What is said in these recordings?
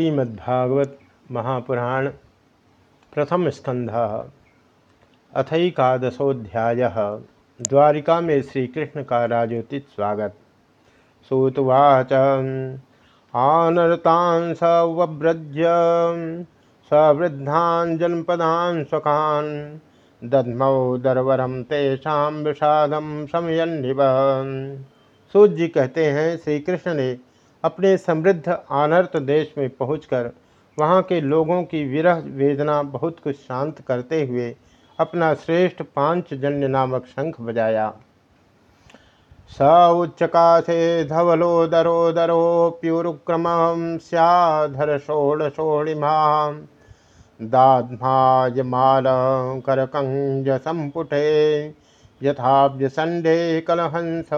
श्रीमद्भागवत महापुराण प्रथम स्कंध अथकादशोध्याय द्वारिका में श्रीकृष्ण का राजोचित स्वागत। सूतवाच। आनरतान सव्रज्य सवृद्धान जनपदान स्वकान दधमौ दरवरम तेषा विषादम समयन्निव सूत जी कहते हैं श्री कृष्ण ने अपने समृद्ध आनर्त देश में पहुंचकर वहाँ के लोगों की विरह वेदना बहुत कुछ शांत करते हुए अपना श्रेष्ठ पांचजन्य नामक शंख बजाया। स उच्चकाशे धवलोदरोदरोप्युरुक्रम स्याधर षोड़शोणिमा दाध्मायमाल करकंज संपुटे यथाब्ज संडे कलहंस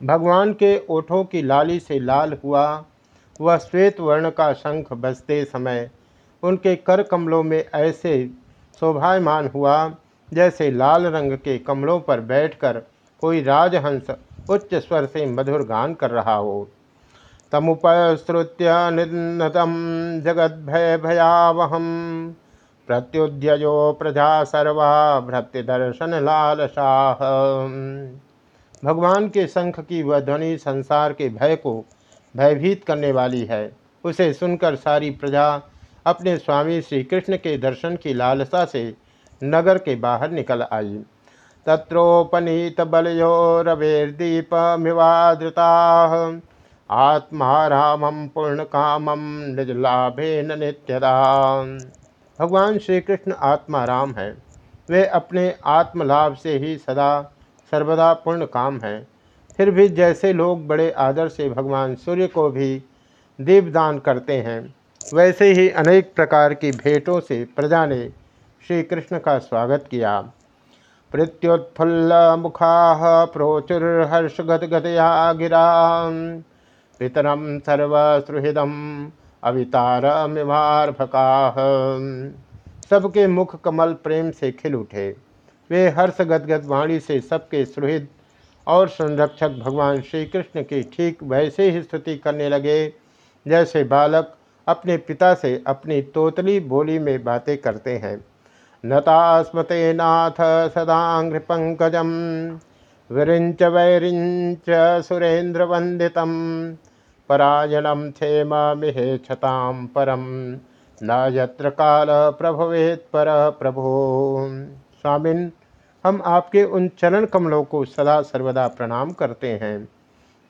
भगवान के ओठों की लाली से लाल हुआ। वह श्वेत वर्ण का शंख बजते समय उनके कर कमलों में ऐसे शोभायमान हुआ जैसे लाल रंग के कमलों पर बैठकर कोई राजहंस उच्च स्वर से मधुर गान कर रहा हो। तमुपश्रुत्य निन्नतम जगद भय भयावहम प्रत्युद्यो प्रजा सर्वा भृत्य दर्शन लाल शाह भगवान के शंख की वह ध्वनि संसार के भय को भयभीत करने वाली है। उसे सुनकर सारी प्रजा अपने स्वामी श्री कृष्ण के दर्शन की लालसा से नगर के बाहर निकल आई। तत्रोपनीत बलयो रवेर्दीप मिवादृता आत्मा रामम पूर्ण कामम निज लाभे नित्यदा। भगवान श्री कृष्ण आत्मा राम है। वे अपने आत्मलाभ से ही सदा सर्वदा पूर्ण काम है। फिर भी जैसे लोग बड़े आदर से भगवान सूर्य को भी दीपदान करते हैं, वैसे ही अनेक प्रकार की भेंटों से प्रजा ने श्री कृष्ण का स्वागत किया। प्रत्युत्फुल्ल मुखा प्रोचुर्हर्ष गदगदया गिरा। पितरम सर्वसुहृदम अवितारमिवार्भका सबके मुख कमल प्रेम से खिल उठे। वे हर्ष गदगद वाणी से सबके सुहृद और संरक्षक भगवान श्री कृष्ण की ठीक वैसे ही स्तुति करने लगे, जैसे बालक अपने पिता से अपनी तोतली बोली में बातें करते हैं। नतास्मते नाथ सदांग्र पंकजम विरिंच वैरिंच सुरेंद्र वंदित परायणम क्षेम मिहे छताम परम न यत्र काल प्रभवेत पर प्रभो। स्वामिन हम आपके उन चरण कमलों को सदा सर्वदा प्रणाम करते हैं,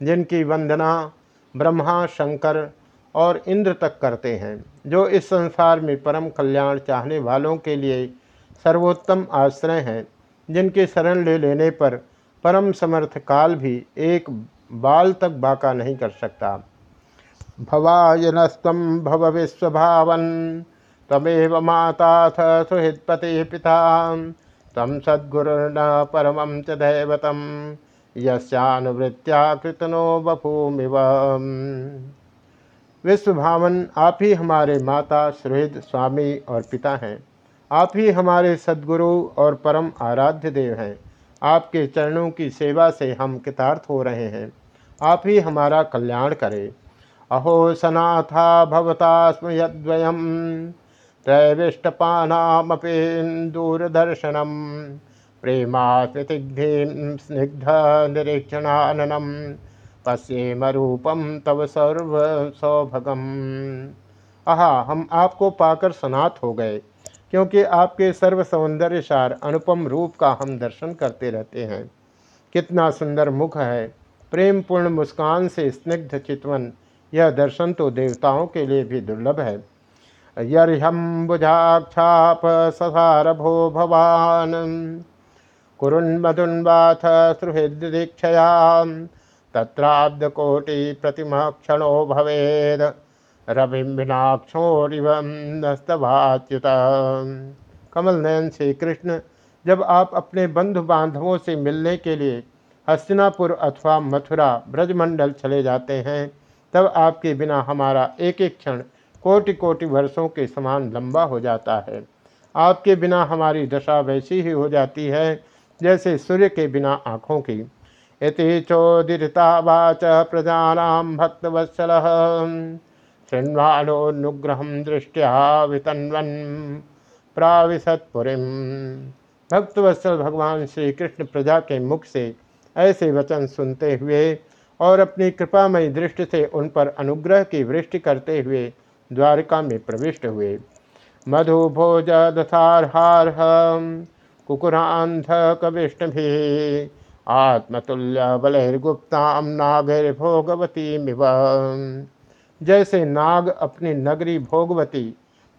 जिनकी वंदना ब्रह्मा, शंकर और इंद्र तक करते हैं, जो इस संसार में परम कल्याण चाहने वालों के लिए सर्वोत्तम आश्रय हैं, जिनके शरण ले लेने पर परम समर्थ काल भी एक बाल तक बाका नहीं कर सकता। भवायनस्तम भव विश्वभावन, तमेव माताथ सुहृदपति पिता तम सद्गुरुर्न परमं च दैवतं, यस्यानुवृत्त्या बभूमिव। विश्वभावन, आप ही हमारे माता सुहृद स्वामी और पिता हैं। आप ही हमारे सद्गुरु और परम आराध्य देव हैं। आपके चरणों की सेवा से हम कृतार्थ हो रहे हैं। आप ही हमारा कल्याण करें। अहो सनाथा भवता स्मयद्वयम् त्रैविष्टपानामपेन्दूरदर्शनं प्रेमास्मृतिग्धीं स्निग्धनिरीक्षणाननं, पश्येमरूपं तव सर्वसौभगम। आहा, हम आपको पाकर सनात हो गए, क्योंकि आपके सर्व सौंदर्यसार अनुपम रूप का हम दर्शन करते रहते हैं। कितना सुंदर मुख है प्रेम पूर्ण मुस्कान से स्निग्ध चितवन, यह दर्शन तो देवताओं के लिए भी दुर्लभ है। यर्हम्बुजाक्षाप ससार भो भवान्। कुरुन्मधुन्वाथ सुहृदीक्षया तत्राब्दकोटिप्रतिमः क्षणो भवेद रविम्बिनाक्षोरिव नस्तभाच्युत। कमल नयन श्री कृष्ण, जब आप अपने बंधु बांधवों से मिलने के लिए हस्तिनापुर अथवा मथुरा ब्रजमंडल चले जाते हैं, तब आपके बिना हमारा एक एक क्षण कोटि कोटि वर्षों के समान लंबा हो जाता है। आपके बिना हमारी दशा वैसी ही हो जाती है, जैसे सूर्य के बिना आँखों की। इति चोदितावाच प्रजानां भक्तवत्सलः। शृण्वालोनुग्रहं दृष्टिया वितन्वन्। प्राविशतपुरीं। भक्तवत्सल भगवान श्री कृष्ण प्रजा के मुख से ऐसे वचन सुनते हुए और अपनी कृपामयी दृष्टि से उन पर अनुग्रह की वृष्टि करते हुए द्वारिका में प्रविष्ट हुए। मधु भोज दथारहार कुकुरांध कविष्णभि आत्मतुल्य बलैर्गुप्ताम नागैर्भोगवती मिव जैसे नाग अपनी नगरी भोगवती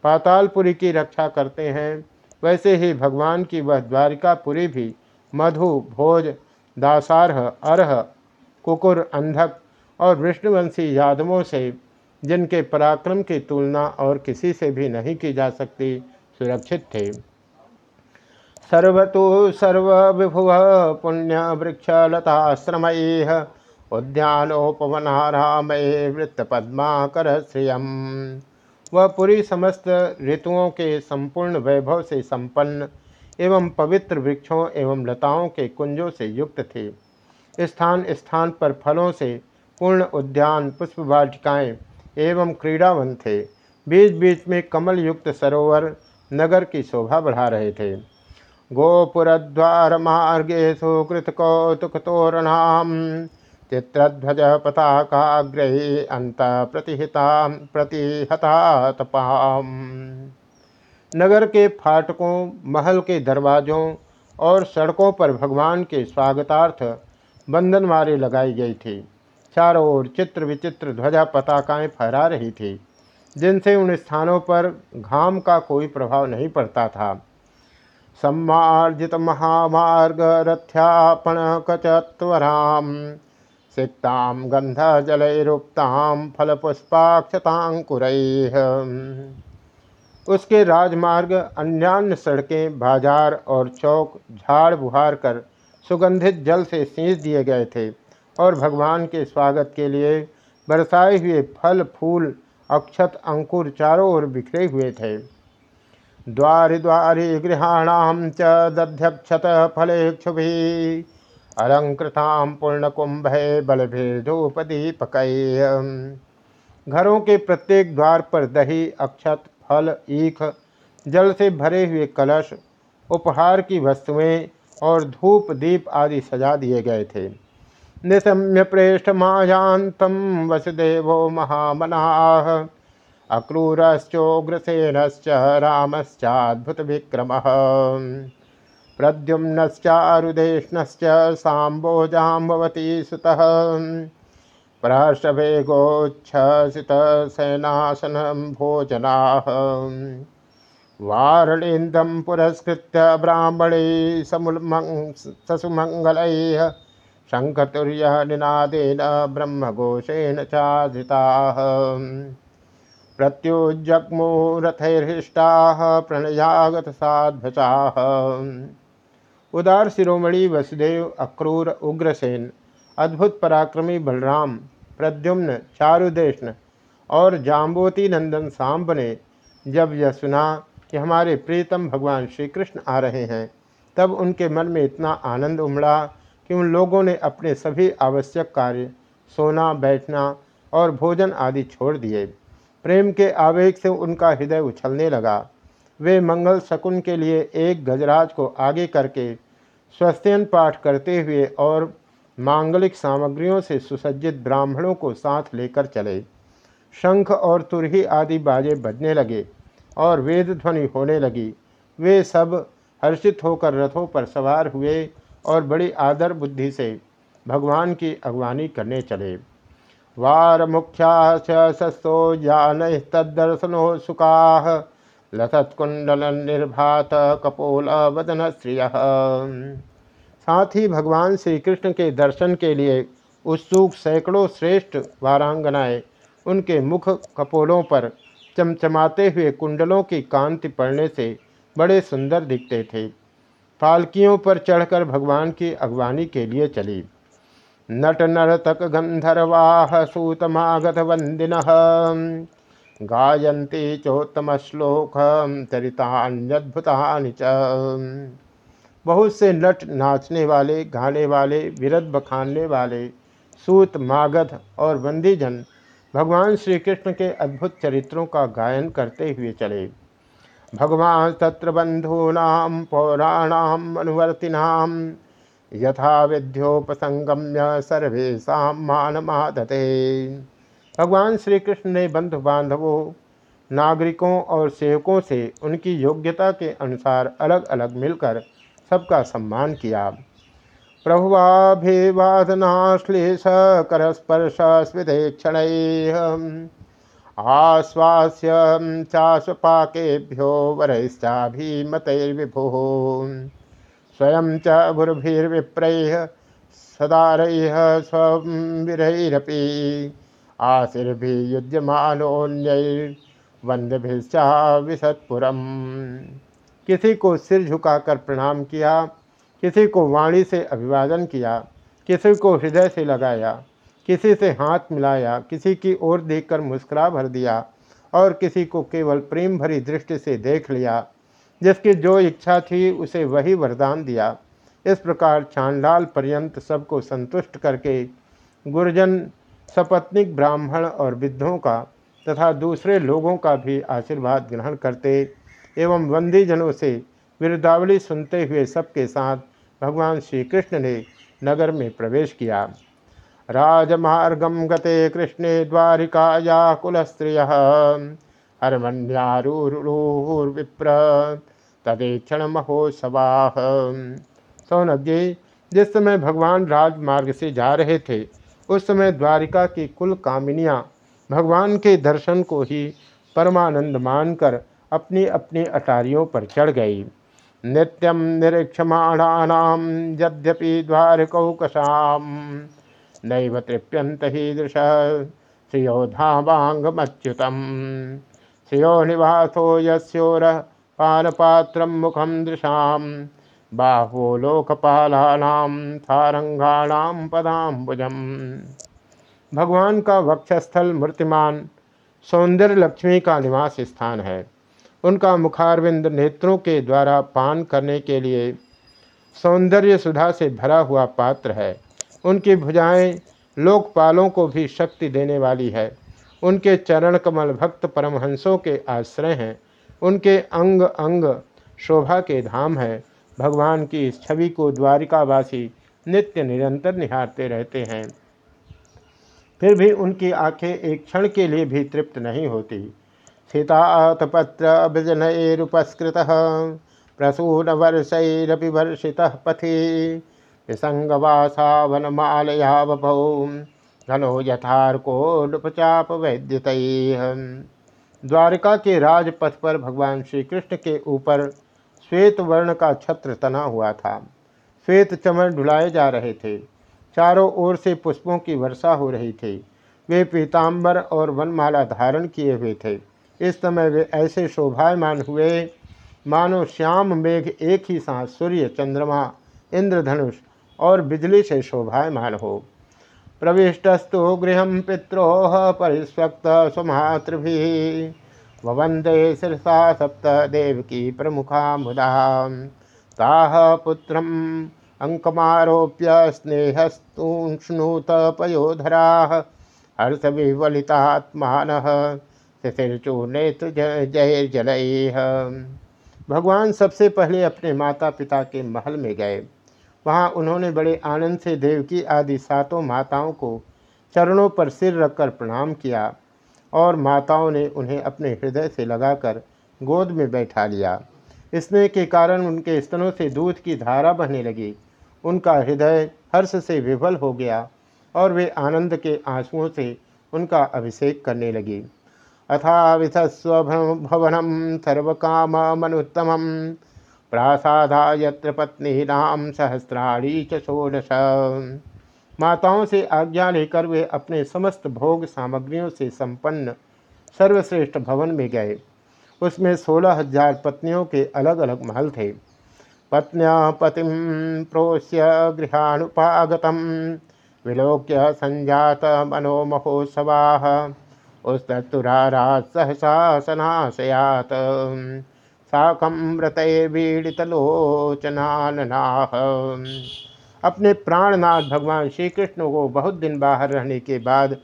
पातालपुरी की रक्षा करते हैं, वैसे ही भगवान की वह द्वारिकापुरी भी मधु भोज दासारह अरह, कुकुर, अंधक और विष्णुवंशी यादवों से जिनके पराक्रम की तुलना और किसी से भी नहीं की जा सकती, सुरक्षित थे। सर्वतो सर्वविभुव पुण्य वृक्षलताश्रमय उद्यानोपवनारामय वृत्तपद्माकर श्रियम। वह पूरी समस्त ऋतुओं के संपूर्ण वैभव से संपन्न एवं पवित्र वृक्षों एवं लताओं के कुंजों से युक्त थे। स्थान स्थान पर फलों से पूर्ण उद्यान, पुष्प वाटिकाएँ एवं क्रीड़ावन थे। बीच बीच में कमल युक्त सरोवर नगर की शोभा बढ़ा रहे थे। गोपुरद्वार मार्गे सुकृत कौतुक तोरणाम चित्रध्वज पताकाग्रही अंत प्रतिहिता प्रतिहता तपाम नगर के फाटकों, महल के दरवाज़ों और सड़कों पर भगवान के स्वागतार्थ बंधनवारे लगाई गई थी। चारों ओर चित्र विचित्र ध्वजा पताकाएँ फहरा रही थी, जिनसे उन स्थानों पर घाम का कोई प्रभाव नहीं पड़ता था। सम्मार्जित महामार्ग रथ्यापण कचत्वराम, सिक्ताम गंध जलैरुक्ताम फल पुष्पाक्षतांकुर उसके राजमार्ग अन्यान्य सड़कें, बाज़ार और चौक झाड़ बुहार कर सुगंधित जल से सींच दिए गए थे। और भगवान के स्वागत के लिए बरसाए हुए फल, फूल, अक्षत, अंकुर चारों ओर बिखरे हुए थे। द्वारि द्वारि गृहाणाम च दध्यक्षत फलेक्षुभि अलंकृताम पूर्णकुंभ बलभेदोपदीपक। घरों के प्रत्येक द्वार पर दही, अक्षत, फल, ईख, जल से भरे हुए कलश, उपहार की वस्तुएँ और धूप, दीप आदि सजा दिए गए थे। निशम्य प्रेष्ठ मायांतम वसुदेवो महामनाह अक्रूरश्चोग्रसेनश्च रामश्चाद्भुत विक्रम प्रद्युम्नश्चारुदेष्णश्च साम्बोजाम्बवती सुतः। प्रहर्षवेगोच्छसितसेनासनं भोजनाः। वारणेन्दं पुरस्कृत्य ब्राह्मणे समुल्मङ् ससुमङ्गलैः शङ्खतुर्यः निनादेन ब्रह्मघोषेण चाधिताः प्रत्युजग्मो रथैर्हृष्टाः प्रणयागतसाध्वचाः उदार शिरोमणि, वसुदेव, अक्रूर, उग्रसेन, अद्भुत पराक्रमी बलराम, प्रद्युम्न चारुदेशन और जाम्बोती नंदन सांब ने जब यह सुना कि हमारे प्रीतम भगवान श्री कृष्ण आ रहे हैं, तब उनके मन में इतना आनंद उमड़ा कि उन लोगों ने अपने सभी आवश्यक कार्य, सोना, बैठना और भोजन आदि छोड़ दिए। प्रेम के आवेग से उनका हृदय उछलने लगा। वे मंगल शकुन के लिए एक गजराज को आगे करके स्वस्थयन पाठ करते हुए और मांगलिक सामग्रियों से सुसज्जित ब्राह्मणों को साथ लेकर चले। शंख और तुरही आदि बाजे बजने लगे और वेद ध्वनि होने लगी। वे सब हर्षित होकर रथों पर सवार हुए और बड़ी आदर बुद्धि से भगवान की अगवानी करने चले। वार मुख्या सस्तो जान तदर्शनो सुखा लसत्कुंडल निर्भात कपोल वदन श्रिय। साथ ही भगवान श्री कृष्ण के दर्शन के लिए उत्सुक सैकड़ों श्रेष्ठ वारांगनाएँ उनके मुख कपोलों पर चमचमाते हुए कुंडलों की कांति पड़ने से बड़े सुंदर दिखते थे। पालकियों पर चढ़कर भगवान की अगवानी के लिए चली। नट नर्तक गंधर्वाह सूतमागत वंदिन गायंती चोत्तम श्लोक चरितान्यद्भुता च। बहुत से नट नाचने वाले, गाने वाले, विरद बखानने वाले, सूत, मागध और बंदीजन भगवान श्री कृष्ण के अद्भुत चरित्रों का गायन करते हुए चले। भगवान तत्र बंधूनाम पौराणाम अनुवर्तिनाम यथा विद्योपसंगम्य सर्वेशा मान माधते भगवान श्री कृष्ण ने बंधु बांधवों नागरिकों और सेवकों से उनकी योग्यता के अनुसार अलग अलग मिलकर सबका सम्मान किया। प्रभुवाभिवादनाश्लेष करस्पर्श स्विधेक्षण आश्वास्य चाश्वपाकेभ्यो वरैश्चाभिमतैर्विभुः। स्वयं च भुर्भिर्विप्रैः सदारैः स्वविरैरपि आशीर्भियुज्यमानोन्यैर्वन्द्यभिश्चा विशतपुरम किसी को सिर झुकाकर प्रणाम किया, किसी को वाणी से अभिवादन किया, किसी को हृदय से लगाया किसी से हाथ मिलाया, किसी की ओर देखकर मुस्कुरा भर दिया और किसी को केवल प्रेम भरी दृष्टि से देख लिया। जिसकी जो इच्छा थी, उसे वही वरदान दिया। इस प्रकार चांडाल पर्यंत सबको संतुष्ट करके गुरजन, सपत्निक ब्राह्मण और विद्धों का तथा दूसरे लोगों का भी आशीर्वाद ग्रहण करते एवं बंदी जनों से विरुदावली सुनते हुए सबके साथ भगवान श्री कृष्ण ने नगर में प्रवेश किया। राजमार्गम गते कृष्णे द्वारिकाया कुलस्त्रिय। हरमन्यारूरुर्विप्र तदेक्षण महोत्सवा सौनक जी जिस समय भगवान राजमार्ग से जा रहे थे उस समय द्वारिका की कुल कामिनियाँ भगवान के दर्शन को ही परमानंद मानकर अपनी अपनी अटारियों पर चढ़ गई नित्यम निरीक्षमाणानाम यद्यपि द्वारकौकशाम नैव तृप्यंत ही दृश श्रियो धावांगमच्युतम श्रियो निवासो योर पानपात्र मुखम दृशा बाहो लोकपालानाम पदाम्बुजम। भगवान का वक्षस्थल मूर्तिमान सौंदर्य लक्ष्मी का निवास स्थान है। उनका मुखारविंद नेत्रों के द्वारा पान करने के लिए सौंदर्य सुधा से भरा हुआ पात्र है। उनकी भुजाएँ लोकपालों को भी शक्ति देने वाली है। उनके चरण कमल भक्त परमहंसों के आश्रय हैं। उनके अंग अंग शोभा के धाम है। भगवान की इस छवि को द्वारिकावासी नित्य निरंतर निहारते रहते हैं। फिर भी उनकी आँखें एक क्षण के लिए भी तृप्त नहीं होती। सीतातपत्र विजनैरुपस्कृत प्रसून वर्षरपि वर्षित पथि। वनमालया बभौ घनो यथार्कोडुपचाप वैद्यत द्वारका के राजपथ पर भगवान श्री कृष्ण के ऊपर श्वेत वर्ण का छत्र तना हुआ था। श्वेत चमन ढुलाए जा रहे थे। चारों ओर से पुष्पों की वर्षा हो रही थी। वे पीताम्बर और वनमाला धारण किए हुए थे। इस समय वे ऐसे शोभायमान हुए, मानो श्याम मेघ एक ही साथ सूर्य, चंद्रमा, इंद्रधनुष और बिजली से शोभायमान हो। प्रविष्टस्तु गृह पित्रोह परिस्वक्त स्वमातृभि वंदे शिरसा सप्त देव की प्रमुखा मुदा ताह पुत्र अंकमारोप्य स्नेहस्तूष्णुत पयोधरा हर्ष हर्षविवलितात्मान नेत्र जय जलय भगवान सबसे पहले अपने माता पिता के महल में गए। वहाँ उन्होंने बड़े आनंद से देवकी आदि सातों माताओं को चरणों पर सिर रखकर प्रणाम किया और माताओं ने उन्हें अपने हृदय से लगाकर गोद में बैठा लिया। स्नेह के कारण उनके स्तनों से दूध की धारा बहने लगी। उनका हृदय हर्ष से विफल हो गया और वे आनंद के आंसुओं से उनका अभिषेक करने लगी। अथा विधस्वभवनम सर्वकामनुत्तम प्रासादा यत्र नाम सहस्राणी च षोडश। माताओं से आज्ञा लेकर वे अपने समस्त भोग सामग्रियों से संपन्न सर्वश्रेष्ठ भवन में गए। उसमें सोलह हज़ार पत्नियों के अलग अलग महल थे। पत्न्या पति प्रोश्य गृहानुपागत विलोक्य संजात मनोमहोत्सवा उस्तुरारात सहसा सनाशयात। साकम अपने प्राणनाथ भगवान श्री कृष्ण को बहुत दिन बाहर रहने के बाद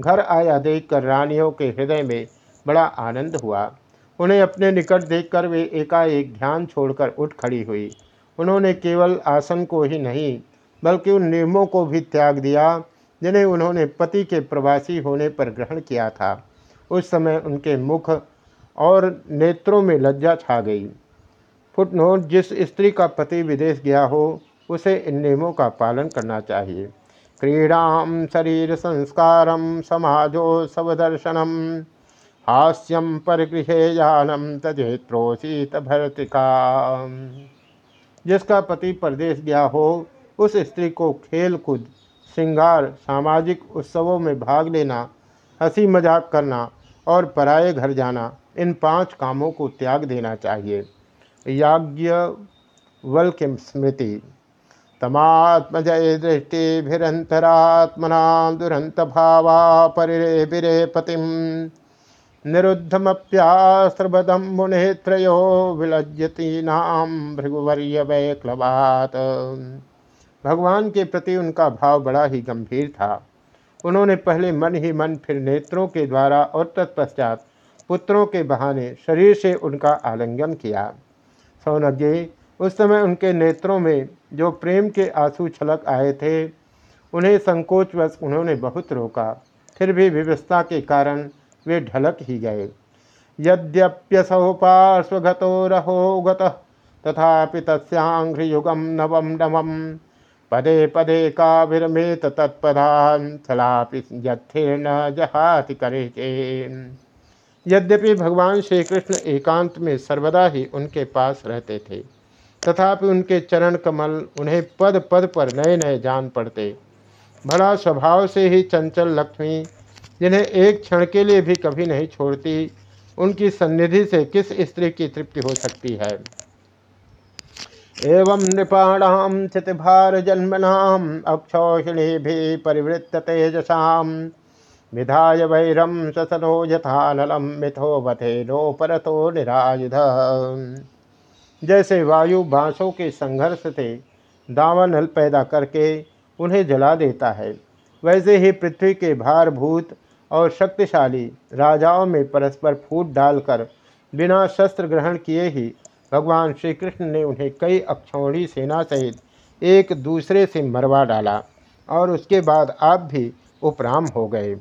घर आया देखकर रानियों के हृदय में बड़ा आनंद हुआ। उन्हें अपने निकट देखकर वे एकाएक ध्यान छोड़कर उठ खड़ी हुई। उन्होंने केवल आसन को ही नहीं, बल्कि उन नियमों को भी त्याग दिया, जिन्हें उन्होंने पति के प्रवासी होने पर ग्रहण किया था। उस समय उनके मुख और नेत्रों में लज्जा छा गई। फुटनोट जिस स्त्री का पति विदेश गया हो, उसे इन नियमों का पालन करना चाहिए। क्रीड़ा, शरीर संस्कार समाजो सवदर्शनम हास्यम परिगृहे जानम तजेत्रोषित भरतिका जिसका पति परदेश गया हो, उस स्त्री को खेल कूद श्रृंगार, सामाजिक उत्सवों में भाग लेना, हँसी मज़ाक करना और पराये घर जाना इन पाँच कामों को त्याग देना चाहिए। याज्ञ वल के स्मृति। तमात्मजय दृष्टिभिरंतरात्मना दुरंत भावा परिरे बिरे पतिम निरुद्धमप्यास्त्रबदम मुनेत्रयो विलज्यती नाम भृगुवर्य वैक्लवात। भगवान के प्रति उनका भाव बड़ा ही गंभीर था। उन्होंने पहले मन ही मन फिर नेत्रों के द्वारा और तत्पश्चात पुत्रों के बहाने शरीर से उनका आलिंगन किया। सौनज्ञ उस समय उनके नेत्रों में जो प्रेम के आँसू छलक आए थे, उन्हें संकोचवश उन्होंने बहुत रोका। फिर भी व्यवस्था के कारण वे ढलक ही गए। यद्यप्यसौ पार्श्वगतो रहो गतः, तथापि तस्यांघ्रियुगम नवम नवम पदे पदे काभिरमेत तत्पदाथलापि यथेर्ण जहाति करे यद्यपि भगवान श्री कृष्ण एकांत में सर्वदा ही उनके पास रहते थे, तथापि उनके चरण कमल उन्हें पद पद पर नए नए जान पड़ते। भला स्वभाव से ही चंचल लक्ष्मी, जिन्हें एक क्षण के लिए भी कभी नहीं छोड़ती, उनकी सन्निधि से किस स्त्री की तृप्ति हो सकती है? एवं नृपाणाम चितिभार जन्मनाम अक्षौहिणी भी परिवृत्त तेजसा विधाय वैरम ससनो यथानलम मिथो बथे नो परतो निरायुध। जैसे वायु बाँसों के संघर्ष से दावानल पैदा करके उन्हें जला देता है, वैसे ही पृथ्वी के भारभूत और शक्तिशाली राजाओं में परस्पर फूट डालकर बिना शस्त्र ग्रहण किए ही भगवान श्री कृष्ण ने उन्हें कई अक्षौणी सेना सहित एक दूसरे से मरवा डाला और उसके बाद आप भी उपराम हो गए।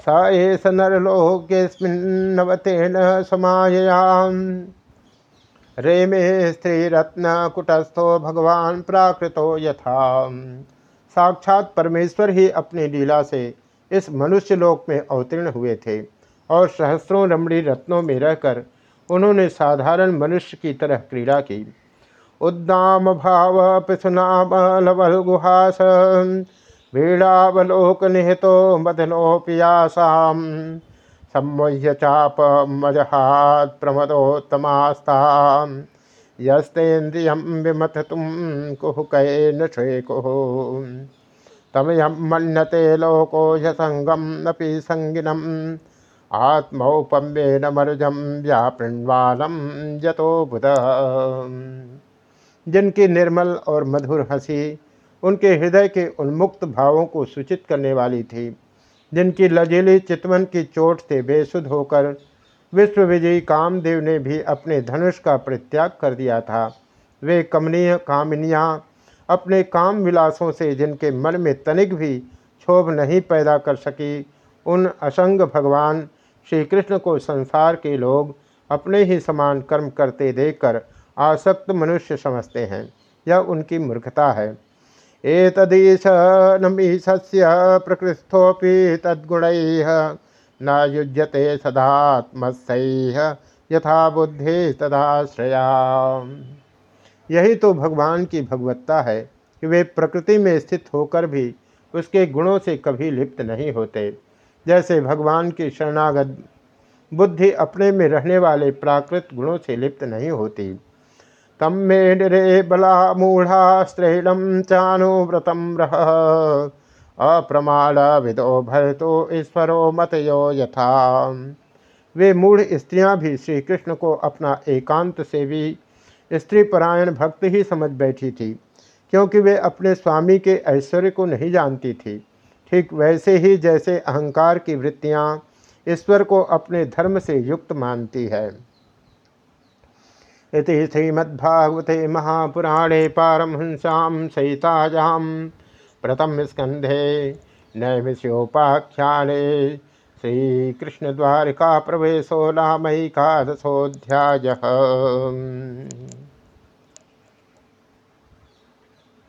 स नरलोकेस्मिन्नवतेन समायाम रेमे रत्न कुटस्थो भगवान प्राकृतो यथा साक्षात परमेश्वर ही अपनी लीला से इस मनुष्य लोक में अवतीर्ण हुए थे और सहस्रों रमणी रत्नों में रहकर उन्होंने साधारण मनुष्य की तरह क्रीड़ा की। उद्दाम भाव पिथुनाम लवल गुहास। भीड़ावलोक निहितो मदनो पियासाम सम्मोह्य चाप मजहात प्रमदोत्तमास्ता यस्तेन्द्रियम विमथ तुम कुह कहे न कुह तमयम मन्यते लोको यसंगम नपि संगिनम आत्मौपम्येन मरुजम व्यापृण्वालम जतो बुध। जिनकी निर्मल और मधुर हँसी उनके हृदय के उन्मुक्त भावों को सूचित करने वाली थी, जिनकी लजीली चितवन की चोट से बेसुध होकर विश्व विजयी कामदेव ने भी अपने धनुष का परित्याग कर दिया था। वे कमनीय कामिनियाँ अपने काम विलासों से जिनके मन में तनिक भी क्षोभ नहीं पैदा कर सकी, उन असंग भगवान श्री कृष्ण को संसार के लोग अपने ही समान कर्म करते देखकर आसक्त मनुष्य समझते हैं। यह उनकी मूर्खता है। एतदीश नमीशस्य प्रकृस्थोपि तद्गुण न युज्यते सदात्मसह यथा बुद्धि तदाश्रया। यही तो भगवान की भगवत्ता है कि वे प्रकृति में स्थित होकर भी उसके गुणों से कभी लिप्त नहीं होते। जैसे भगवान की शरणागत, बुद्धि अपने में रहने वाले प्राकृत गुणों से लिप्त नहीं होती। तम मे निरे बला मूढ़ा स्त्रीणम चानुव्रतम रह अप्रमाण विदो भरतो ईश्वरो मतयो यथा। वे मूढ़ स्त्रियाँ भी श्री कृष्ण को अपना एकांत सेवी, स्त्री परायण भक्त ही समझ बैठी थी, क्योंकि वे अपने स्वामी के ऐश्वर्य को नहीं जानती थी। ठीक वैसे ही जैसे अहंकार की वृत्तियाँ ईश्वर को अपने धर्म से युक्त मानती है। इति श्रीमद्भागवते महापुराणे पारमहंसा सहितायाम प्रथम स्कंधे नैमिषोपाख्याने श्रीकृष्णद्वारिका प्रवेशो नामैकादशोऽध्यायः।